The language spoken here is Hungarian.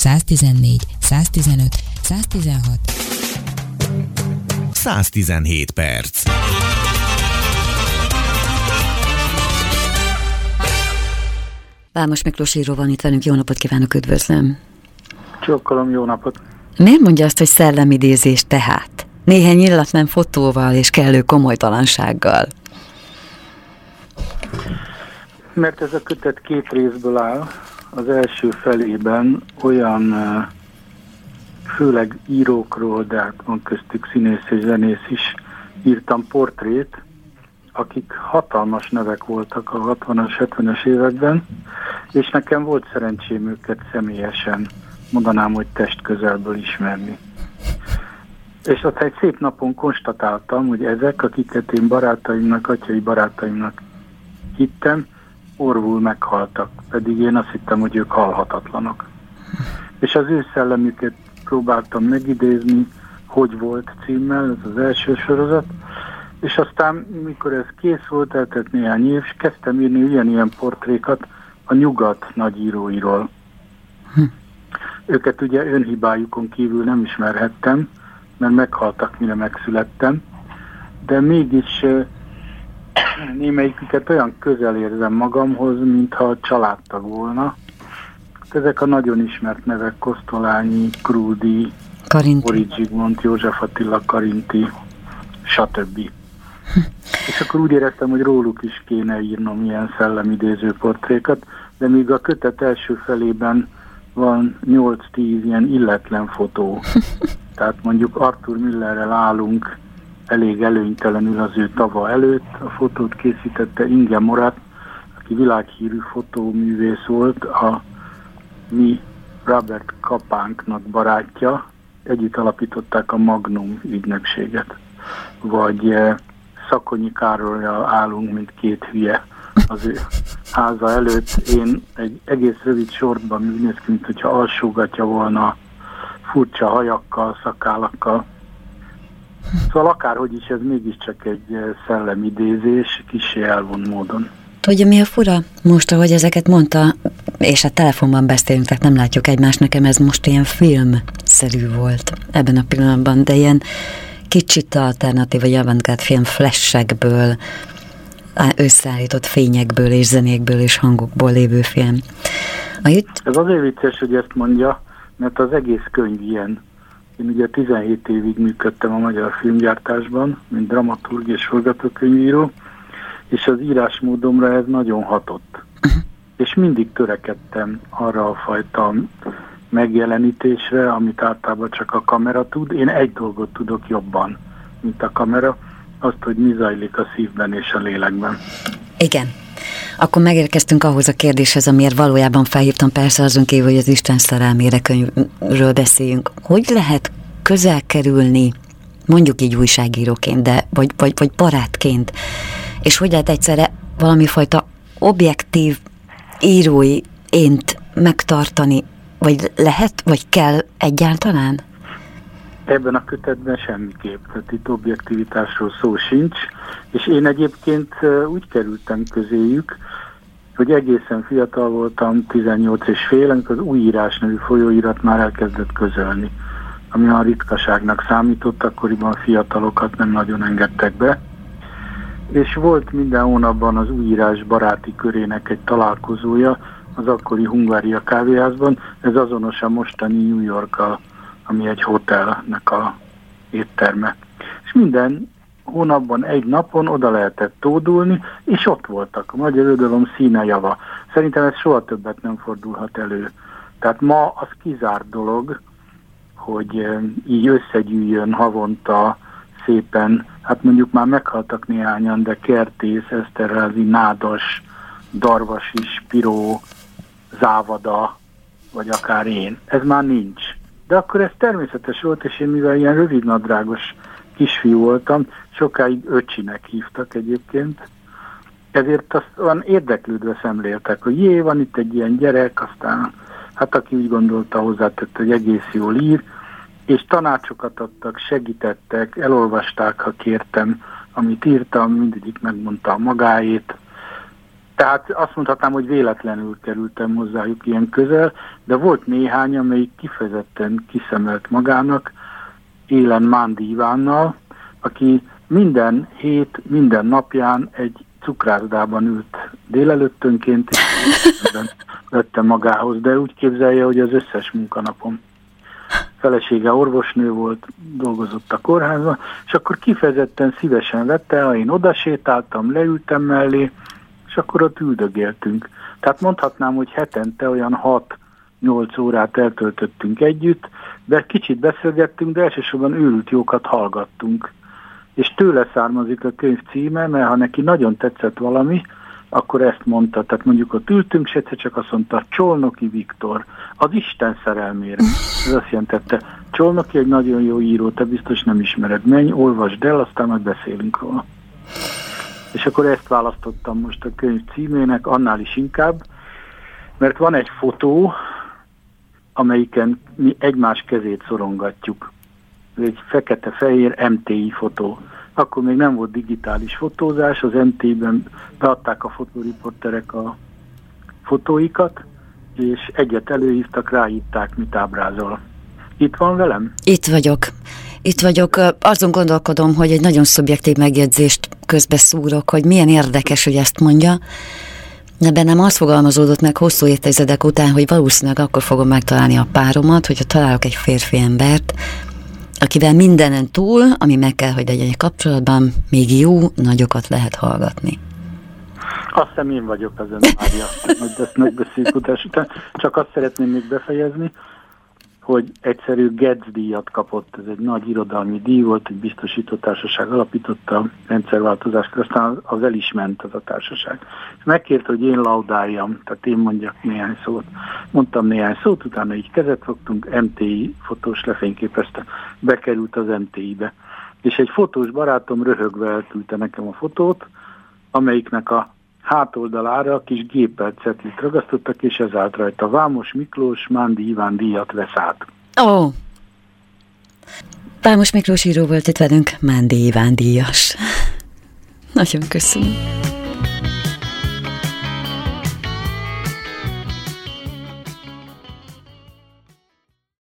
114, 115, 116. 117 perc. Vámos Miklós író van itt velünk, jó napot kívánok, üdvözlöm! Csókolom, jó napot! Miért mondja azt, hogy szellemidézés tehát? Néhány illatlan fotóval és kellő komolytalansággal. Mert ez a kötet két részből áll. Az első felében olyan főleg írókról, de hát van köztük színész és zenész is, írtam portrét, akik hatalmas nevek voltak a 60-as, 70-es években, és nekem volt szerencsém őket személyesen, mondanám, hogy test közelből ismerni. És ott egy szép napon konstatáltam, hogy ezek, akiket én barátaimnak, atyai barátaimnak hittem, orvul meghaltak, pedig én azt hittem, hogy ők halhatatlanok. És az ő szellemüket próbáltam megidézni, hogy volt címmel, ez az első sorozat, és aztán, mikor ez kész volt, eltett néhány év, és kezdtem írni ilyen-ilyen portrékat a nyugat nagyíróiról. Hm. Őket ugye önhibájukon kívül nem ismerhettem, mert meghaltak, mire megszülettem, de mégis némelyiküket olyan közel érzem magamhoz, mintha családtag volna. Ezek a nagyon ismert nevek, Kosztolányi, Krúdi, Karinti. Ori József Attila, Karinti, stb. És akkor úgy éreztem, hogy róluk is kéne írnom ilyen szellemidéző portrékat, de még a kötet első felében van 8-10 ilyen illetlen fotó. Tehát mondjuk Arthur Millerrel állunk elég előnytelenül az ő tava előtt. A fotót készítette Inge Morat, aki világhírű fotóművész volt, a mi Robert Kapánknak barátja. Együtt alapították a Magnum ügynökséget. Vagy eh, Szakonyi Károlyjal állunk, mint két hülye az ő háza előtt. Én egy egész rövid sorban úgy néz ki, mint hogyha alsógatja volna furcsa hajakkal, szakállakkal. Szóval akárhogy is, ez mégiscsak egy eh, szellemidézés, kicsi elvon módon. Tudja, mi a fura? Most, ahogy ezeket mondta, és a telefonban beszélünk, tehát nem látjuk egymást, nekem ez most ilyen filmszerű volt ebben a pillanatban, de ilyen kicsit alternatív, vagy avantgárd film flashekből, összeállított fényekből és zenékből és hangokból lévő film. A jut... Ez azért vicces, hogy ezt mondja, mert az egész könyv ilyen. Én ugye 17 évig működtem a magyar filmgyártásban, mint dramaturg és forgatókönyvíró, és az írásmódomra ez nagyon hatott. Uh-huh. És mindig törekedtem arra a fajta megjelenítésre, amit általában csak a kamera tud. Én egy dolgot tudok jobban, mint a kamera, azt, hogy mi zajlik a szívben és a lélekben. Igen. Akkor megérkeztünk ahhoz a kérdéshez, amiért valójában felhívtam persze azon kívül, hogy az Isten szerelmére könyvről beszéljünk. Hogy lehet közel kerülni, mondjuk így újságíróként, de vagy, vagy, vagy barátként, és hogy lehet egyszerre valami fajta objektív írói ént megtartani vagy lehet, vagy kell egyáltalán? Ebben a kötetben semmiképp, tehát itt objektivitásról szó sincs, és én egyébként úgy kerültem közéjük, hogy egészen fiatal voltam, 18 és fél, az újírás nevű folyóirat már elkezdett közölni, ami a ritkaságnak számított, akkoriban fiatalokat nem nagyon engedtek be. És volt minden hónapban az újírás baráti körének egy találkozója, az akkori Hungária kávéházban. Ez azonos a mostani New york ami egy hotelnek a étterme. És minden hónapban, egy napon oda lehetett tódulni, és ott voltak a magyar irodalom színe java. Szerintem ez soha többet nem fordulhat elő. Tehát ma az kizárt dolog, hogy eh, így összegyűjjön havonta szépen, hát mondjuk már meghaltak néhányan, de Kertész, Eszterházi, Nádas, Darvas is, Piró, Závada, vagy akár én. Ez már nincs. De akkor ez természetes volt, és én mivel ilyen rövidnadrágos kisfiú voltam, sokáig öcsinek hívtak egyébként, ezért azt van érdeklődve szemléltek, hogy jé, van itt egy ilyen gyerek, aztán hát aki úgy gondolta hozzátett, hogy egész jól ír, és tanácsokat adtak, segítettek, elolvasták, ha kértem, amit írtam, mindegyik megmondta a magáét, Tehát azt mondhatnám, hogy véletlenül kerültem hozzájuk ilyen közel, de volt néhány, amelyik kifejezetten kiszemelt magának, élen Mándi Ivánnal, aki minden hét, minden napján egy cukrászdában ült délelőttönként, és vette magához, de úgy képzelje, hogy az összes munkanapom. Felesége orvosnő volt, dolgozott a kórházban, és akkor kifejezetten szívesen vette, ha én odasétáltam, leültem mellé, és akkor ott üldögéltünk. Tehát mondhatnám, hogy hetente olyan 6-8 órát eltöltöttünk együtt, de kicsit beszélgettünk, de elsősorban őrült jókat hallgattunk. És tőle származik a könyv címe, mert ha neki nagyon tetszett valami, akkor ezt mondta. Tehát mondjuk ott ültünk, és egyszer csak azt mondta, Csolnoki Viktor, az Isten szerelmére. Ez azt jelentette, Csolnoki egy nagyon jó író, te biztos nem ismered. Menj, olvasd el, aztán majd beszélünk róla. És akkor ezt választottam most a könyv címének, annál is inkább, mert van egy fotó, amelyiken mi egymás kezét szorongatjuk. Egy fekete-fehér MTI fotó. Akkor még nem volt digitális fotózás, az MTI-ben beadták a fotóriporterek a fotóikat, és egyet előhívtak, ráhívták, mit ábrázol. Itt van velem? Itt vagyok. Itt vagyok, azon gondolkodom, hogy egy nagyon szubjektív megjegyzést közbe szúrok, hogy milyen érdekes, hogy ezt mondja, de bennem az fogalmazódott meg hosszú évtizedek után, hogy valószínűleg akkor fogom megtalálni a páromat, hogyha találok egy férfi embert, akivel mindenen túl, ami meg kell, hogy legyen egy kapcsolatban, még jó nagyokat lehet hallgatni. Azt hiszem én vagyok az ön Mária, hogy ezt megbeszéljük utás. Csak azt szeretném még befejezni, hogy egyszerű Getz díjat kapott, ez egy nagy irodalmi díj volt, egy biztosítótársaság alapította a rendszerváltozást, aztán az el is ment az a társaság. Megkért, hogy én laudáljam, tehát én mondjak néhány szót. Mondtam néhány szót, utána így kezet fogtunk, MTI fotós lefényképezte, bekerült az MTI-be. És egy fotós barátom röhögve elküldte nekem a fotót, amelyiknek a hátoldalára kis géppel cetlit ragasztottak, és ez állt rajta. Vámos Miklós Mándi Iván díjat vesz át. Ó! Oh. Vámos Miklós író volt itt velünk, Mándi Iván díjas. Nagyon köszönöm.